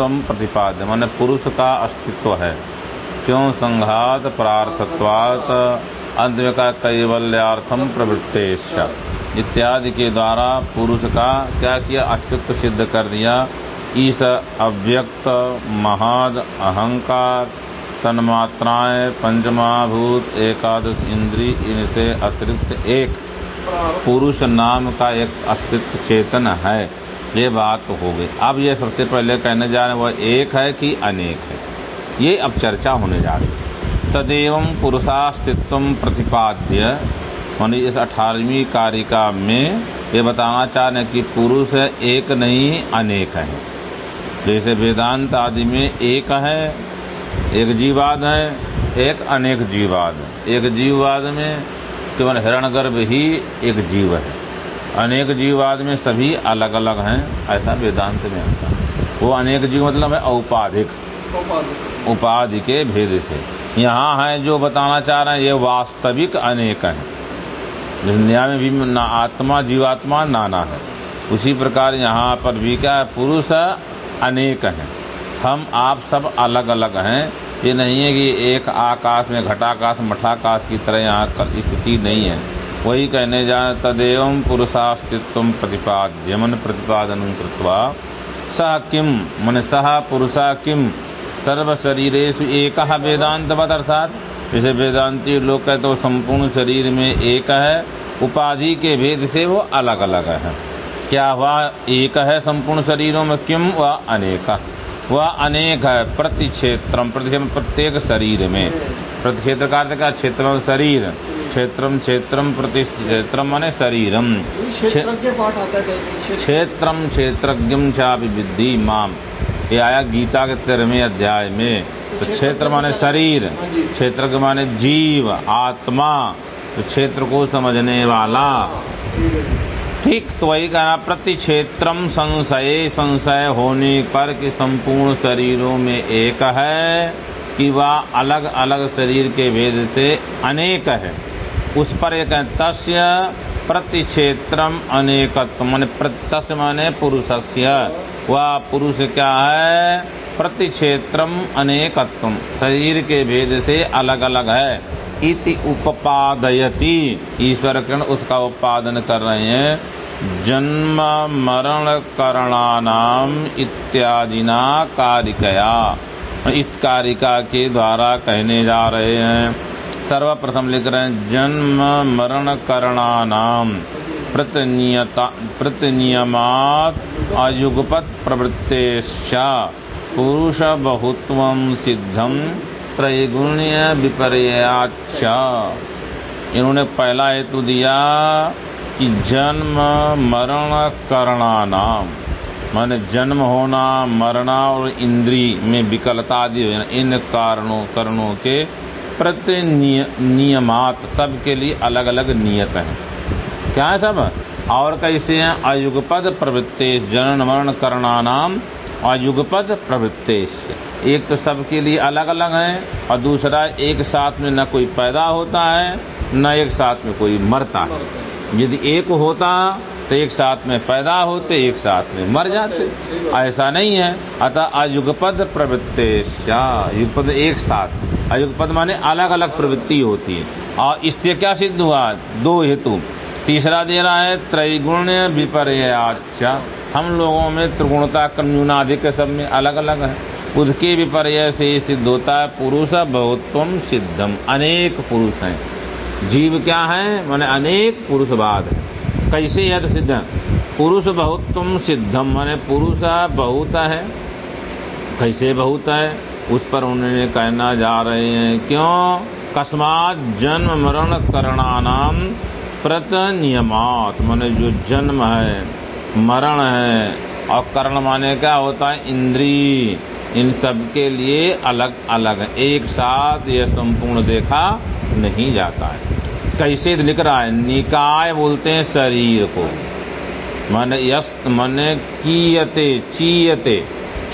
अस्तित्व प्रतिपाद्य मान पुरुष का अस्तित्व है। क्यों संघात प्रार्थत्वात अंत का कैवल्यार्थम प्रवृत्तेश इत्यादि के द्वारा पुरुष का क्या किया? अस्तित्व सिद्ध कर दिया। ईस अव्यक्त, महाद, अहंकार तन्मात्राएँ पंचमाभूत, एकादश इंद्री, इनसे अतिरिक्त एक। पुरुष नाम का एक अस्तित्व चेतन है। ये बात हो गई। अब ये सबसे पहले कहने जा रहे हैं, वह एक है कि अनेक है। ये अब चर्चा होने जा रही तदेव पुरुषास्तित्व प्रतिपाद्य। मान इस अठारहवीं कारिका में ये बताना चाह रहे हैं कि पुरुष एक नहीं, अनेक है। जैसे वेदांत आदि में एक है, एक जीवाद है, एक अनेक जीवाद है। एक जीववाद में केवल हिरणगर्भ ही एक जीव है। अनेक जीववाद में सभी अलग अलग हैं ऐसा वेदांत में आता है। वो अनेक जीव मतलब है औपाधिक। उपाधि के भेद से। यहाँ है जो बताना चाह रहे हैं ये वास्तविक अनेक है। जिस न्याय में भी ना आत्मा जीवात्मा नाना है। उसी प्रकार यहाँ पर भी क्या है पुरुष अनेक हैं। हम आप सब अलग अलग हैं। ये नहीं है कि एक आकाश में घटाकाश मठाकाश की तरह यहाँ स्थिति नहीं है। वही कहने जाए तदेव पुरुषास्तित्व प्रतिपाद्य, मन प्रतिपादन कृत्वा सह किम मन सह पुरुषा किम सर्व शरीरेशु एक वेदांत अर्थात जैसे वेदांति लोग कहते तो संपूर्ण शरीर में एक है, उपाधि के भेद से वो अलग अलग है। क्या वह एक है संपूर्ण शरीरों में किम व अनेक वह अनेक है प्रति क्षेत्र प्रत्येक शरीर में। प्रति क्षेत्र का अर्थ क्या क्षेत्र शरीर क्षेत्रम क्षेत्रम प्रति क्षेत्रम माने शरीरम। क्षेत्रम क्षेत्रज्ञम चापि विद्धि माम। ये आया गीता के तेरहवें अध्याय में। तो क्षेत्र माने शरीर क्षेत्र माने जीव आत्मा। तो क्षेत्र को समझने वाला। ठीक तो कहना प्रति क्षेत्रम संशय संशय होने पर कि संपूर्ण शरीरों में एक है कि वह अलग अलग शरीर के भेद से अनेक है। उस पर एक तस्य प्रति क्षेत्रम अनेकत्व, मान तस्य माने पुरुषस्य। वह पुरुष क्या है? प्रति क्षेत्रम अनेकत्व, शरीर के भेद से अलग अलग है। इति उपपादयति। ईश्वर किरण उसका उत्पादन कर रहे हैं। जन्म मरण करणानाम इत्यादिना कारिकया। इस कारिका के द्वारा कहने जा रहे हैं। सर्वप्रथम लिख रहे हैं, जन्म मरण करणानाम। प्रतिनियमात अयुगपत प्रवृत्तेश्चा। पुरुष बहुत्व सिद्धम त्रैगुण्य विपर्याचा इन्होंने पहला हेतु दिया कि जन्म मरण करणानाम माने जन्म होना मरना और इंद्री में विकलता आदि इन कारणों, करणों के प्रति नियमात सब के लिए अलग अलग नियत हैं। क्या है सब? और कैसे हैं? अयुगपद प्रवृत्ति जनन मरण करणानाम अयुगपद प्रवृत्तेश एक तो सबके लिए अलग अलग है और दूसरा एक साथ में न कोई पैदा होता है, न एक साथ में कोई मरता है। यदि एक होता तो एक साथ में पैदा होते, एक साथ में मर जाते। ऐसा नहीं है। अतः अयुगपद प्रवृत्तेश युगपद एक साथ। अयुगपद माने अलग अलग प्रवृत्ति होती है। और इससे क्या सिद्ध हुआ? दो हेतु। तीसरा दे रहा है, त्रैगुण्य विपर्याचा हम लोगों में त्रिगुणता न्यूनाधिक सब में अलग अलग है। उसके विपर्य से सिद्ध होता है, पुरुष बहुत्व सिद्धम अनेक पुरुष हैं। जीव क्या है? माने अनेक पुरुषवाद है। कैसे यह सिद्ध पुरुष बहुत्व सिद्धम माने पुरुष बहुत है। कैसे बहुत है? उस पर उन्होंने कहना जा रहे हैं, क्यों? कस्मात जन्म मरण करणानाम प्रत नियमात माने जो जन्म है मरण है। और कर्ण माने क्या होता है? इंद्री। इन सब के लिए अलग अलग है। एक साथ यह संपूर्ण देखा नहीं जाता है। कैसे लिख रहा है? निकाय बोलते हैं शरीर को। मन यस्त मन कीयते, चीयते।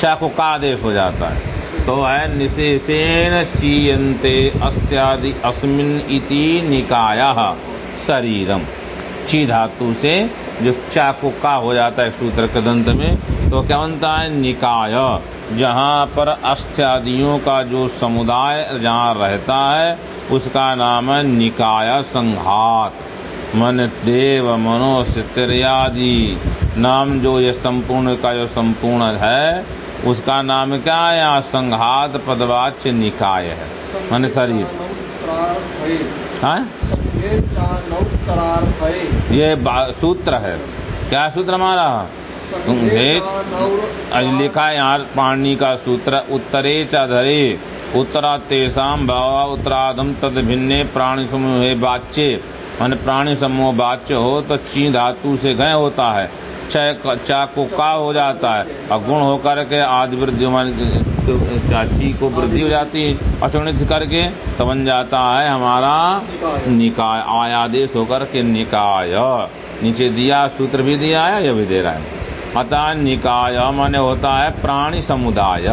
चा को आदेश हो जाता है। तो है निशेषेण चीयते अस्त्यादि, अस्मिन इति निकाय शरीरम। ची धातु से जो चाकु का हो जाता है सूत्र के दंत में तो क्या बनता है? निकाय। जहाँ पर अस्त्यादियों का जो समुदाय जहाँ रहता है उसका नाम है निकाय संघात। मन देव मनो इत्यादि नाम जो ये संपूर्ण का जो संपूर्ण है उसका नाम क्या है? यहाँ संघात पदवाच्य निकाय है। मन शरीर। हाँ? ये सूत्र है। क्या सूत्र हमारा? लिखा है यहाँ पाणी का सूत्र उत्तरे चाधरे उत्तरा तेसाम भावा उत्तराधम तद भिन्ने प्राणी समूह बाच्य मान प्राणी समूह बाच्य हो तो ची धातु से गय होता है। चा को का हो जाता है और गुण होकर के आदि वृद्धि चाची को वृद्धि हो जाती है अचुणित करके तो बन जाता है हमारा निकाय, आयादेश होकर के निकाय। नीचे दिया, सूत्र भी दिया है, यह भी दे रहा है। अतः निकाय माने होता है प्राणी समुदाय।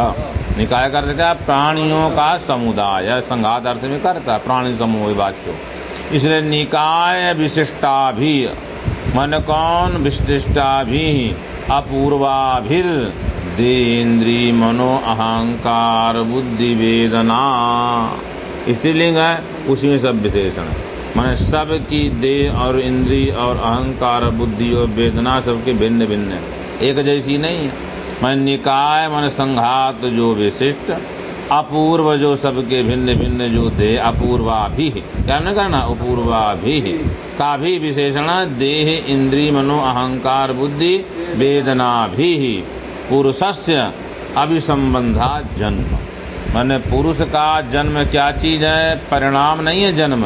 निकाय कर देता है प्राणियों का समुदाय, संघात अर्थ में करता है, प्राणी समूह वाच्य इसलिए निकाय विशिष्टा भी मन कौन विशिष्टा भी अपूर्वाभिर? देन्द्री मनो अहंकार बुद्धि वेदना। स्त्रीलिंग है, उसी में सब विशेषण है। मन सब की देह और इंद्री और अहंकार, बुद्धि और वेदना सबके भिन्न भिन्न है। एक जैसी नहीं है। मन निकाय, मन संघात जो विशिष्ट अपूर्व जो सबके भिन्न भिन्न जो दे अपूर्वा भी है। क्या न करना, अपूर्वा भी है। का भी विशेषण, देह इंद्री मनो, अहंकार, बुद्धि, वेदना भी पुरुष पुरुषस्य अभिसंबंधा जन्म। मैंने पुरुष का जन्म क्या चीज़ है? परिणाम नहीं है जन्म।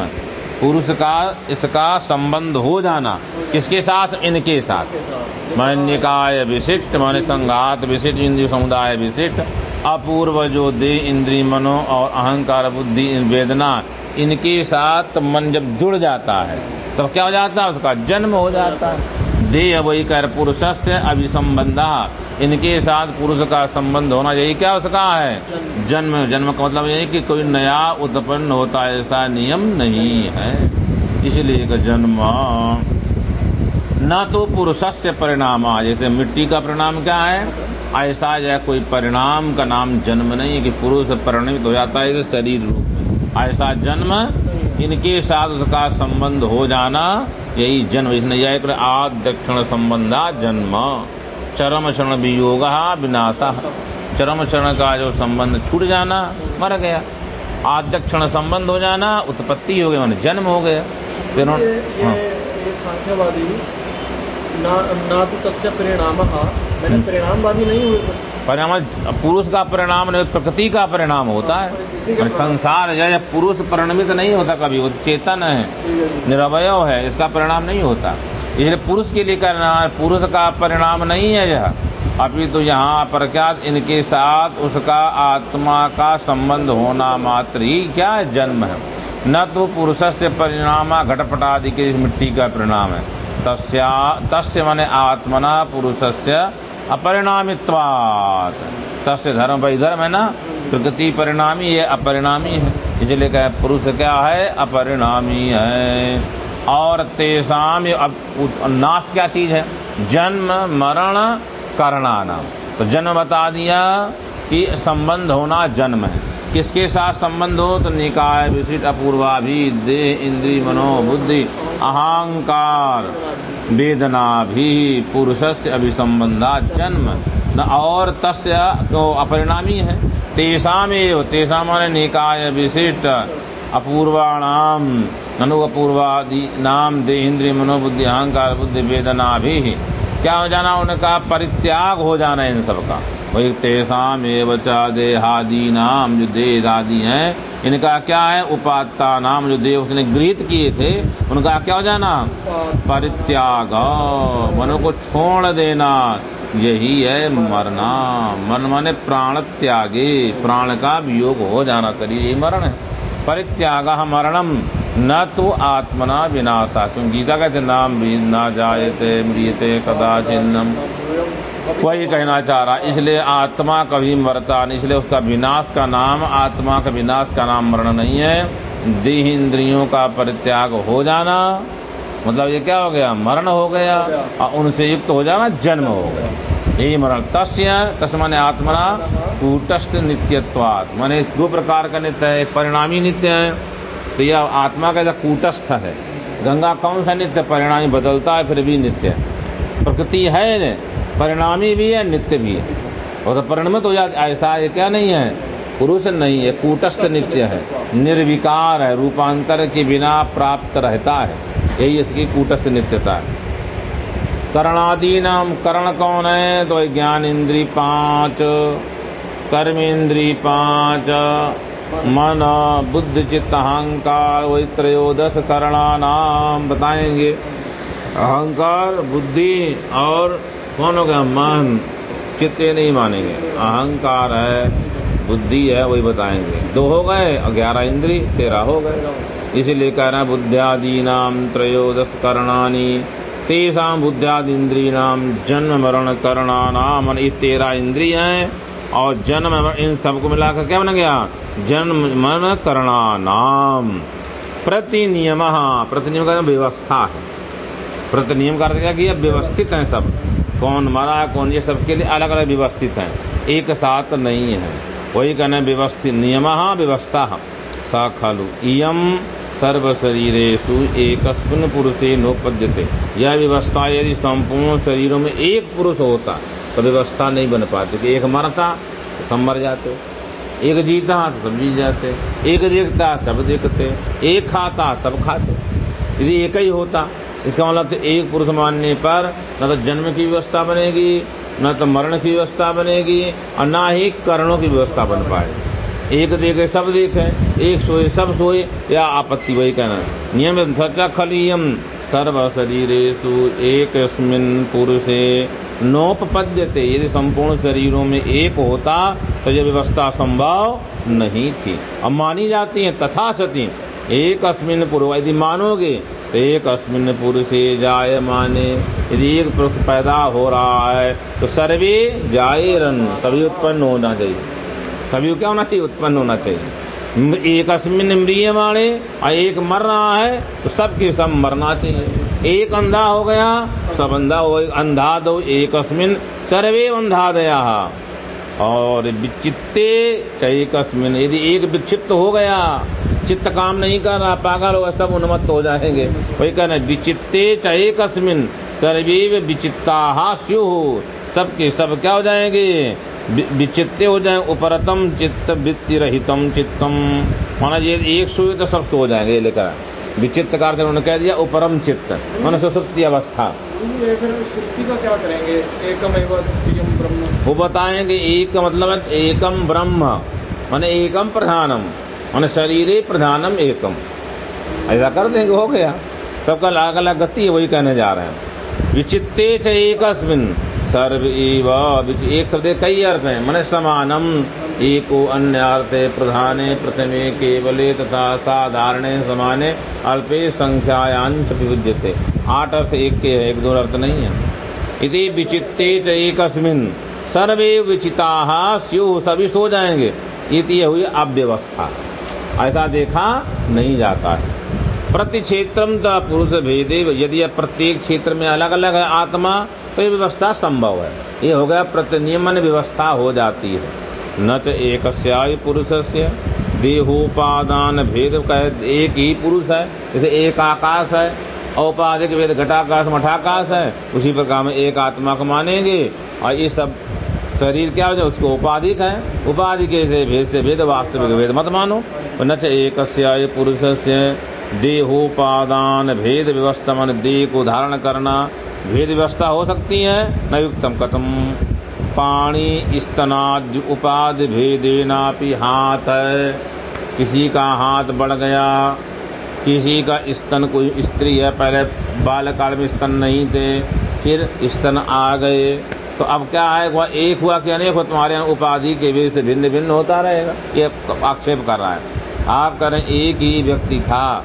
पुरुष का, इसका संबंध हो जाना। किसके साथ? इनके साथ। मैं निकाय विशिष्ट, माने संघात विशिष्ट, इंद्रिय समुदाय विशिष्ट। अपूर्व जो दे इंद्री मनो और अहंकार बुद्धि वेदना, इनके साथ मन जब जुड़ जाता है तो क्या हो जाता है? उसका जन्म हो जाता है। देह वही कर पुरुष से अभिसंबंधा, इनके साथ पुरुष का संबंध होना यही क्या उसका है? जन्म। जन्म का मतलब यही कि कोई नया उत्पन्न होता ऐसा नियम नहीं है। इसलिए जन्म। न तो पुरुष से परिणाम जैसे मिट्टी का परिणाम क्या है? ऐसा जो कोई परिणाम का नाम जन्म नहीं है कि पुरुष परिणमित हो जाता है शरीर रूप में। ऐसा जन्म इनके साथ उसका संबंध हो जाना यही जन्म। इसने यह आद दक्षिण संबंधा जन्म। चरम क्षण वियोग विनाशा। चरम क्षण का जो संबंध छूट जाना मर गया। आद दक्षिण संबंध हो जाना उत्पत्ति हो गई मान जन्म हो गया। फिर हाँ। ना तो तस्य परिणाम मैंने हम्म। परिणामवादी नहीं हुए परिणाम पुरुष का परिणाम नहीं प्रकृति का परिणाम होता है। संसार जैसे पुरुष परिणमित नहीं होता कभी वो चेतन है निरवय है इसका परिणाम नहीं होता। इसलिए पुरुष के लिए करना पुरुष का परिणाम नहीं है यह। अभी तो यहाँ प्रख्यात इनके साथ उसका आत्मा का संबंध होना मात्र ही क्या है जन्म है। न तो पुरुष से परिणाम घटपट आदि के मिट्टी का परिणाम है। तस्या, तस्य मने आत्मना से अपरिणामित्वात। तस्य धर्म भाई धर्म है ना? प्रकृति परिणामी है, अपरिणामी है। इसलिए कहे, पुरुष क्या है? अपरिणामी है। और तेसाम अब नाश क्या चीज़ है? जन्म, मरण करणाना तो जन्म बता दिया कि संबंध होना जन्म है। किसके साथ संबंध हो तो निकाय विशिष्ट अपूर्वा भी, देह, इंद्री मनो बुद्धि अहंकार, वेदना भी पुरुष से अभिसंबंधा, जन्म, न और तस्य तो अपरिणामी है। एव तेषा माने निकाय विशिष्ट अपूर्वाणाम ननु अपूर्वादि नाम देहेन्द्रिय मनोबुद्धि, अहंकार, बुद्धि, वेदना भी। क्या हो जाना, उनका परित्याग हो जाना इन सबका वही तेसाम एवं देहादि नाम जो देह आदि हैं, इनका क्या है? उपात्ता नाम जो देव उसने गृहित किए थे, उनका क्या हो जाना? परित्याग। मनो को छोड़ देना। यही है मरना। मन माने प्राण त्यागे। प्राण का वियोग हो जाना शरीर यही मरण है। परित्याग मरणम न तो आत्मना विनाशा। क्यों गीता कहते नाम भी ना जायते मृियते कदा चिन्हम वही कहना चाह रहा, इसलिए आत्मा कभी मरता नहीं, इसलिए उसका विनाश का नाम, आत्मा का विनाश का नाम मरण नहीं है। देह इंद्रियों का परित्याग हो जाना मतलब ये क्या हो गया? मरण हो गया, और उनसे युक्त हो जाना, जन्म हो गया। यही मरण। तस्य तस् माने आत्मना, कूटस्थ नित्यत्वात्। माने दो प्रकार का नित्य है, एक परिणामी नित्य है तो यह आत्मा का कूटस्थ है, गंगा कौन सा नित्य, परिणामी बदलता है, फिर भी नित्य प्रकृति है परिणामी भी है, नित्य भी है। और तो परिणमित हो जाए ऐसा है क्या नहीं है? पुरुष नहीं है, कूटस्थ नित्य है। निर्विकार है, रूपांतर के बिना प्राप्त रहता है। यही इसकी कूटस्थ नित्यता है। करणादि नाम करण कौन है? तो ज्ञान इंद्री पाँच कर्म इंद्री पाँच, मन, बुद्ध, चित्त, अहंकार, वही त्रयोदश करणा नाम बताएँगे। अहंकार, बुद्धि और कौन हो गया मन चित्त नहीं मानेंगे। अहंकार है, बुद्धि है, वही बताएँगे। दो हो गए ग्यारह इंद्री, तेरह हो गए। इसीलिए कह रहे हैं बुद्धियादि नाम त्रयोदश करणानी, तेषा बुद्धियादि इंद्री नाम जन्म मरण करना नाम ये तेरह इंद्रिय हैं, और जन्म इन सबको मिलाकर क्या बन गया? जन्म मरण करणा नाम प्रतिनियम प्रतिनियम का व्यवस्था है। प्रतिनियम का क्या किया? व्यवस्थित है सब। कौन मरा, कौन, ये सबके लिए अलग अलग व्यवस्थित हैं। एक साथ नहीं है। वही कहना व्यवस्थित नियम, व्यवस्था। सा खलु इयम सर्व शरीरेशु एक पुरुषे नोपद्यते। यह व्यवस्था यदि संपूर्ण शरीरों में एक पुरुष होता तो व्यवस्था नहीं बन पाती। एक मरता तो सब मर जाते। एक जीता तो सब जीत जाते। एक देखता, सब देखते। एक खाता, सब खाते। यदि एक ही होता इसका मतलब तो एक पुरुष मानने पर न तो जन्म की व्यवस्था बनेगी, न तो मरण की व्यवस्था बनेगी, और न ही करणों की व्यवस्था बन पाए। एक देखे, सब देखे, एक सोए, सब सोए, या आपत्ति वही कहना। नियम खलियम, सर्व शरीरेशु एक पुरुषे नोपपद्यते। यदि संपूर्ण शरीरों में एक होता तो यह व्यवस्था संभव नहीं थी। अब मानी जाती है तथा सती एक अस्मिन पूर्व यदि मानोगे तो एक अस्मिन पुरुषे जाय माने। यदि एक पुरुष पैदा हो रहा है तो सर्वे जाए रन तभी उत्पन्न होना चाहिए। सभी क्या होना चाहिए? उत्पन्न होना चाहिए। एक अस्मिन मृिय माने, और एक मर रहा है तो सबके सब मरना चाहिए। एक अंधा हो गया, सब अंधा हो अंधा दो, एक अस्मिन। सर्वे अंधा दया और विचित्ते एक अस्मिन। यदि एक विक्षिप्त हो गया चित्त काम नहीं कर रहा, पागल होगा, सब उन्मत्त हो जाएँगे। वही कहना विचित्ते चाहे कस्मिन सर्वे विचित्ता स्यु। सबके, सब क्या हो जाएँगे? विचित्ते हो जाए, उपरतम चित्त वृत्ति रहितम चित्तम। माना ये एक सोए तो सब सो जाएँगे लेकर। विचित्र कार उन्होंने कह दिया, उपरम चित्त। माना सुसुप्ति अवस्था। वो बताएँगे, एक मतलब एकम ब्रह्म, माने एकम प्रधानम। माने शरीर प्रधानम एकम। ऐसा कर देंगे, हो गया। सबका अलग अलग गति है, वही कहने जा रहे हैं। विचित्ते च एकस्मिन। सर्व एक शब्द कई अर्थ हैं। मन समानम, एको अन्य अर्थ प्रधाने, प्रथमे, केवले तथा साधारणे, समाने, अल्पे संख्यायांश विविध्य आठ अर्थ एक के है, एक दो अर्थ नहीं है। यदि विचित्ते च एकस्मिन। सर्वे विचिता, स्यु सभी सो जाएँगे। ये हुई अव्यवस्था। ऐसा देखा नहीं जाता है। प्रति क्षेत्रम पुरुष भेदे यदि प्रत्येक क्षेत्र में अलग अलग है आत्मा तो ये व्यवस्था संभव है। ये हो गया प्रतिनियमन व्यवस्था हो जाती है। न तो एक पुरुष से देहोपादान भेद का एक ही पुरुष है, जैसे एक आकाश है, औपाधिक भेद, घटाकाश, मठाकाश है, उसी प्रकार में एक आत्मा को मानेंगे। और ये सब शरीर क्या हो जाए, उसको उपाधि है उपाधि के से भेद से भेद, वास्तविक भेद मत मानो। न एक पुरुष से देहोपादान, भेद व्यवस्था मान देह को धारण करना, भेद व्यवस्था हो सकती है, न युक्तम कथम। पाणी स्तनाद उपाधि भेदेनापि हाथ है। किसी का हाथ बढ़ गया, किसी का स्तन, कोई स्त्री है, पहले बाल काल में स्तन नहीं थे, फिर स्तन आ गए। तो अब क्या वह एक हुआ कि अनेक हो तुम्हारे यहाँ उपाधि के भेद से भिन्न भिन्न होता रहेगा। ये आक्षेप कर रहा है। आप करें, एक ही व्यक्ति था।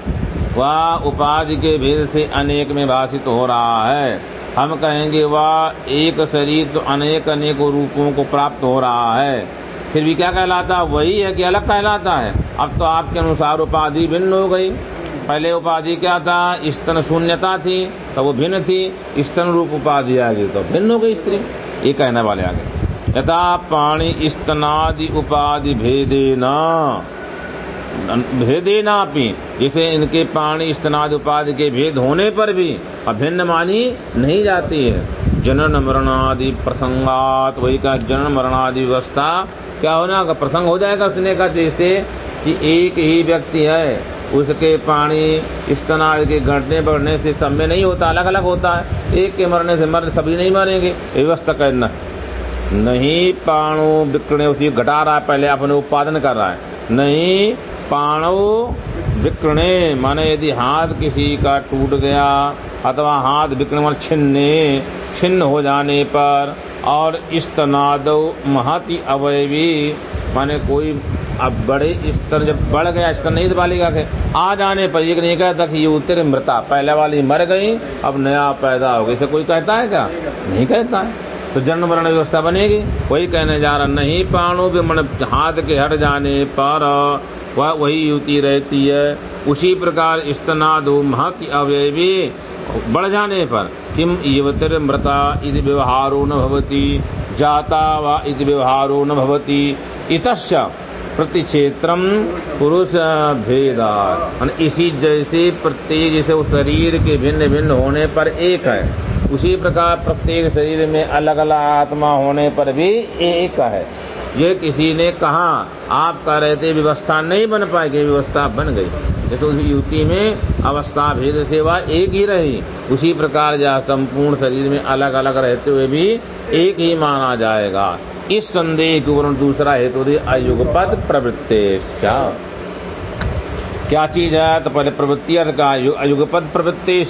वह उपाधि के भेद से अनेक में भाषित हो रहा है। हम कहेंगे, वह एक शरीर तो अनेक अनेक रूपों को प्राप्त हो रहा है। फिर भी क्या कहलाता? है वही है कि अलग कहलाता है। अब तो आपके अनुसार उपाधि भिन्न हो गई। पहले उपाधि क्या था? स्तन शून्यता थी तो वो भिन्न थी। स्तन रूप उपाधि आ गई तो भिन्न हो गई स्त्री। ये कहने वाले आगे यथा पाणी स्तनादि उपाधि भेदे न, भेदे नापी, जैसे इनके पाणी स्तनादि उपाधि के भेद होने पर भी अभिन्न मानी नहीं जाती है। जनन मरणादि प्रसंगात, वही का जनन मरणादि व्यवस्था क्या होना प्रसंग हो जाएगा उसने का जैसे कि एक ही व्यक्ति है उसके पानी स्तनादि के घटने बढ़ने से सब में नहीं होता अलग अलग होता है। एक के मरने से मर सभी नहीं मरेंगे। व्यवस्था करना। नहीं, पाणु बिकने उसी घटा रहा है, पहले अपने उत्पादन कर रहा है। नहीं, पाणु बिकने माने यदि हाथ किसी का टूट गया अथवा हाथ मान छिन्ने, छिन्न हो जाने पर और स्तनाद महति अवयवी, माने कोई अब बड़े स्तर जब बढ़ गया स्तर नहीं बालिका के आ जाने पर ये नहीं कहता कि ये उत्तर मृता, पहले वाली मर गई, अब नया पैदा हो गई इसे कोई कहता है क्या? नहीं कहता है। तो जन्म मरण व्यवस्था बनेगी। वही कहने जा रहा, नहीं, पाणु भी मन, हाथ के हट जाने पर वह वही युति रहती है। उसी प्रकार स्तनादो महक अवयवी बढ़ जाने पर, किम युवतिर मृता इति व्यवहारो न भवती, जाता व इति व्यवहारो न भवती। इतश्च प्रतिक्षेत्रम पुरुष भेदा इसी जैसे प्रत्येक, जैसे उस शरीर के भिन्न भिन्न होने पर एक है। उसी प्रकार प्रत्येक शरीर में अलग अलग आत्मा होने पर भी एक है। ये किसी ने कहा, आप कह रहे थे व्यवस्था नहीं बन पाएगी, व्यवस्था बन गई। जैसे उस युति में अवस्था भेद सेवा एक ही रही। उसी प्रकार जहाँ संपूर्ण शरीर में अलग अलग रहते हुए भी एक ही माना जाएगा। इस संदेह के वर्ण दूसरा हेतु तो अयुगपद प्रवृत्ति। क्या? चीज़ है? तो पहले प्रवृत्ति अर्थ का प्रवृत्ति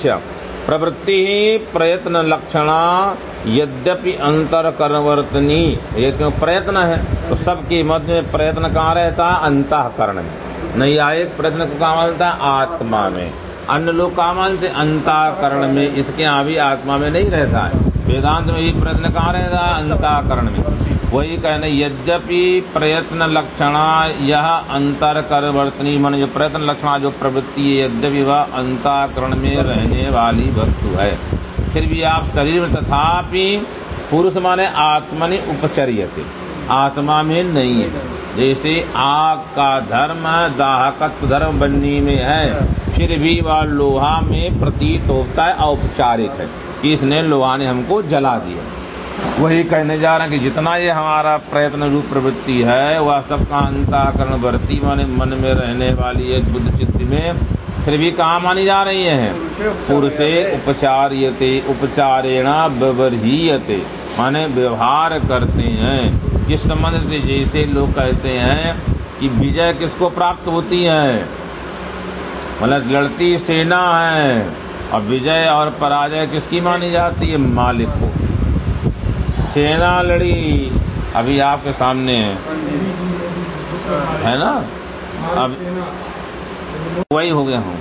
प्रवृत्ति प्रयत्न लक्षणा यद्यपि अंतर कर्मवर्तनी ये क्यों प्रयत्न है? तो सबके मध्य में प्रयत्न कहाँ रहता है? अंतकरण में। नहीं आए, प्रयत्न को कहाँ मानता है? आत्मा में। अन्य लोग कहाँ मानते? अंताकरण में। इसके यहाँ भी आत्मा में नहीं रहता है। वेदांत में ही प्रयत्न कहाँ रहता है? अंताकरण में। वही कहने, यद्यपि प्रयत्न लक्षणा यह अंतर कर वर्तनी मन जो प्रयत्न लक्षणा जो प्रवृत्ति है यद्यपि वह अंताकरण में रहने वाली वस्तु है। फिर भी आप शरीर में तथापि पुरुष माने आत्मनि उपचर्यते। आत्मा में नहीं है। जैसे आग का धर्म, दाहकत्व धर्म बननी में है, फिर भी वह लोहा में प्रतीत होता है, औपचारिक है। इसने लोहा ने हमको जला दिया। वही कहने जा रहे हैं कि जितना ये हमारा प्रयत्न रूप प्रवृत्ति है, वह सबका अंताकरण वर्ती माने मन में रहने वाली है बुद्ध चित्त में फिर भी कहा मानी जा रही है? पुरुषे उपचार्यते, उपचारेणा व्यवहारियते। माने व्यवहार करते हैं। जिस संबंध से? जैसे लोग कहते हैं कि विजय किसको प्राप्त होती है? मतलब लड़ती सेना है। और विजय और पराजय किसकी मानी जाती है? मालिक को। सेना लड़ी। अभी आपके सामने है। है ना? अब वही हो गया हूँ।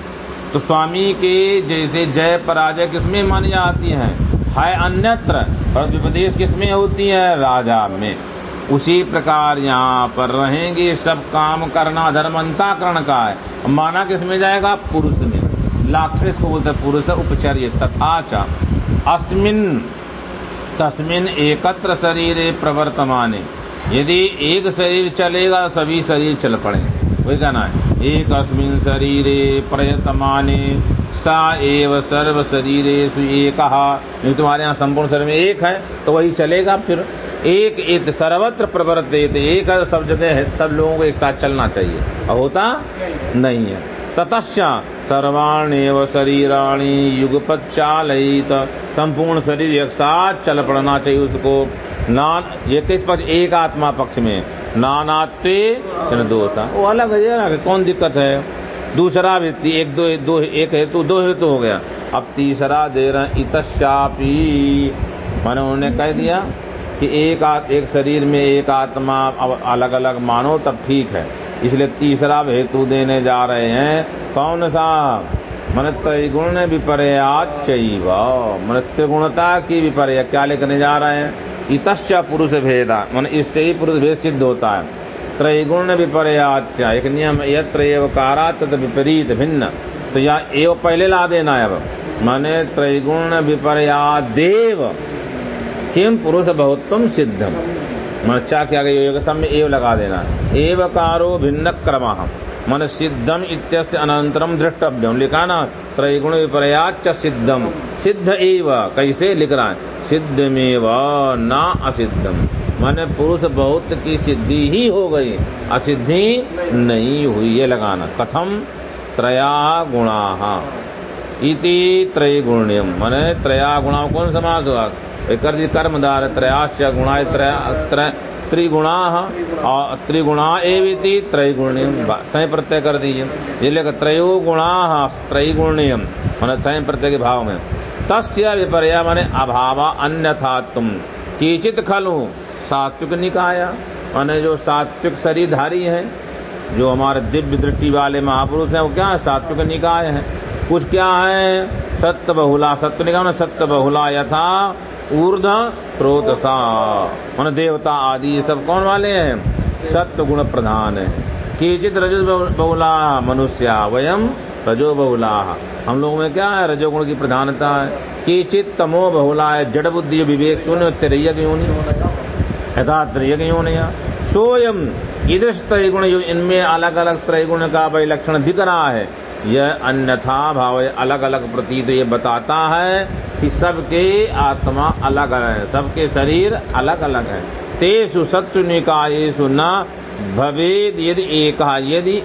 तो स्वामी के जैसे जय पराजय किसमें मानी जाती है? है अन्यत्र। पर विपदेश किसमें होती है? राजा में। उसी प्रकार यहाँ पर रहेंगे सब काम करना, धर्म अंताकरण का है। माना किसमें जाएगा? पुरुष में। लाक्षित को बोलते पुरुष, उपचर्य तथा अस्मिन तस्मिन एकत्र शरीर प्रवर्तमाने। यदि एक शरीर चलेगा, सभी शरीर चल पड़े। वही कहना है, एक अस्मिन शरीर प्रयतमाने, सा एव सर्व शरीर एक। तुम्हारे यहाँ संपूर्ण शरीर में एक है तो वही चलेगा फिर। एक एक सर्वत्र प्रवर्तित, एक सब जगह है सब लोगों को एक साथ चलना चाहिए। और होता नहीं है। ततश्चा सर्वाण्यव शरीराणी युगपत चालित संपूर्ण शरीर एक साथ चल पड़ना चाहिए उसको। नान ये किस पक्ष एक आत्मा पक्ष में। नानात्वे दोता वो अलग है ना कौन दिक्कत है? दूसरा व्यक्ति एक दो दो एक हेतु दो हेतु हो गया। अब तीसरा दे रहे इतशापी मैंने उन्होंने कह दिया कि एक आ, एक शरीर में एक आत्मा अलग अलग मानो तब ठीक है। इसलिए तीसरा हेतु देने जा रहे हैं कौन सा मन त्रैगुण विपर्यात चैव मन त्रिगुणता की विपर्य क्या लिखने जा रहे हैं? इतश्च पुरुष भेदा मन इससे ही पुरुष भेद सिद्ध होता है। त्रैगुण विपर्यात एक नियम यत्र एव कारा तथा विपरीत भिन्न। तो यहाँ एव पहले ला देना है अब। माने त्रैगुण विपर्यादेव किम पुरुष बहुत्तम सिद्धम। मन चा क्या योगतम में एव लगा देना। एवकारो भिन्न क्रम। मन सिद्धम इत्यस्य अनंतरम दृष्टव्यम लिखा ना त्रैगुण विपर्याच सिद्धम। सिद्ध एव। कैसे? लिख रहा है सिद्धमेव न असिद्धम। माने पुरुष बहुत की सिद्धि ही हो गई। असिद्धि नहीं हुई। ये लगाना। कथम? त्रया गुणा। इति त्रैगुण्यम। माने त्रया गुणा कौन समाज हुआ? कर जी कर्मदार त्रयाश्च गुणा त्रय त्रिगुणा और त्रिगुणा एविति त्रैगुण्यम सही प्रत्यय कर दीजिए। ये लेकर त्रयो गुणा त्रैगुण्यम मैंने सही प्रत्यय के भाव में। तस्य विपर्य माने अभाव अन्यथा तुम कीचित खलु सात्विक निकाया, माने जो सात्विक शरीरधारी है, जो हमारे दिव्य दृष्टि वाले महापुरुष हैं, वो क्या है? सात्विक निकाय है। कुछ क्या है? सत्य बहुला, सत्य निकाय सत्य बहुला यथा ऊर्ध स्रोतसा मन देवता आदि ये सब कौन वाले हैं? सत्य गुण प्रधान है। कीचित रजो बहुला मनुष्य वयम रजो बहुला। हम लोगों में क्या है? रजोगुण की प्रधानता है। कीचित तमो बहुला है। जड़ बुद्धि विवेक शून्य तिरैया की होनी यथा त्रिय की होनी सोयम, ईदृश त्रैगुण इनमें अलग अलग त्रैगुण का भाई लक्षण दिख रहा है। यह अन्यथा भाव अलग अलग प्रतीत ये बताता है कि सबके आत्मा अलग है, सबके शरीर अलग अलग है। तेसु सत्व निकायेशु न भवेद यदि एक, यदि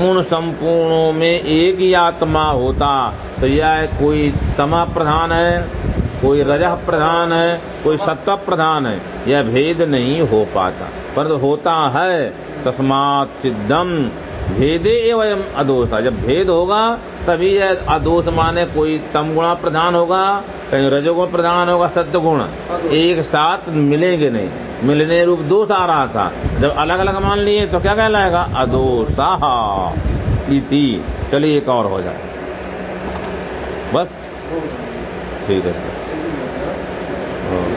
उन संपूर्णों में एक ही आत्मा होता तो यह कोई तमा प्रधान है, कोई रजह प्रधान है, कोई सत्व प्रधान है, यह भेद नहीं हो पाता। पर होता है, तस्मात सिद्धम। भेदे एवं अदोषा। जब भेद होगा, तभी यह अदोष माने कोई तम गुणा प्रधान होगा, कहीं रजोगुण प्रधान होगा सत्य गुण एक साथ मिलेंगे नहीं। मिलने रूप दोष आ रहा था। जब अलग अलग मान लिए तो क्या कहलाएगा? अदोषा इति। चलिए एक और हो जाए। बस, ठीक है।